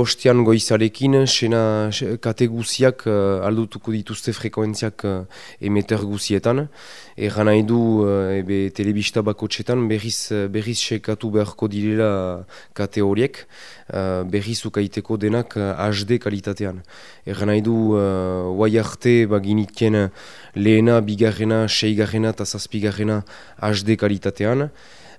bostean goizarekin, sena kate guziak uh, aldutuko dituzte frekuentziak uh, emeter guzietan. Egan nahi du uh, ebe telebista bako txetan berriz, berriz sekatu beharko direla kate horiek, uh, berriz ukaiteko denak HD kalitatean. Egan nahi du uh, arte baginitien lehena, bigarrena, seigarrena eta zazpigarrena HD kalitatean.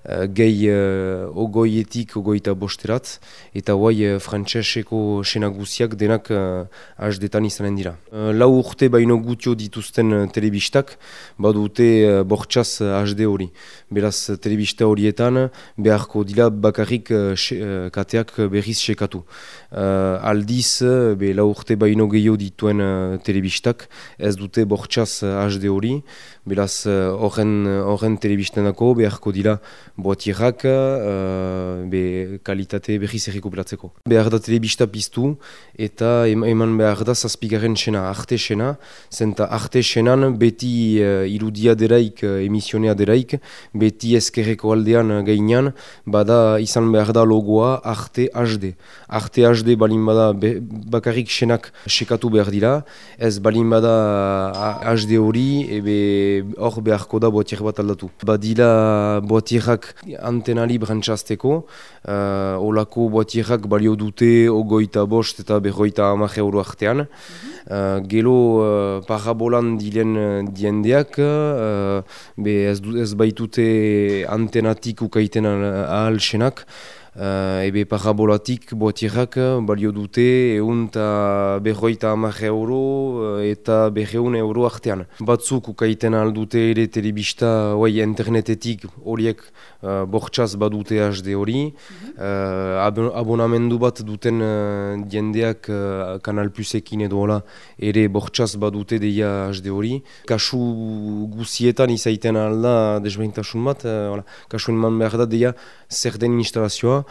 Eh, gehi uh, ogoietik ogoita bosterat, eta guai uh, frantseseko senaguziak denak uh, asdetan izanen dira. Uh, lau urte baino gutio dituzten uh, telebistak, badute uh, bortxaz HD hori. Beraz, telebista horietan beharko dira bakarrik uh, kateak berriz sekatu. Uh, aldiz, be lau urte baino gehiago dituen uh, telebistak, ez dute bortxaz HD hori, beraz, horren uh, telebistenako beharko dira boatierrak uh, be kalitate berriz errekuperatzeko. Behar da telebista piztu eta eman behar da zazpigaren sena, arte sena, zenta arte senan beti uh, irudia deraik, uh, emisionea deraik, beti ezkerreko aldean gainean, bada izan behar da logoa arte HD. Arte HD balin bada be, bakarrik senak sekatu behar dira, ez balin bada HD hori, ebe hor beharko da boatier bat aldatu. Badila boatierrak antena libre antzazteko, uh, olako boatierrak balio dute ogoita bost eta berroita amak euro artean. Uh, gelo uh, parabolan dilen diendeak, uh, be ez, ez baitute antenatik ukaiten ahal senak, Uh, ebe parabolatik boatierrak balio dute egun eta berroita amak euro eta berreun euro artean. Batzuk ukaiten aldute ere telebista oai internetetik horiek uh, bortxaz badute HD hori. Mm -hmm. abonamendu bat duten uh, diendeak uh, Kanal Plusekin edo hola ere bortxaz badute deia HD hori. Kasu guzietan izaiten alda desbeintasun bat, uh, kasuen man behar da deia zer den instalazioa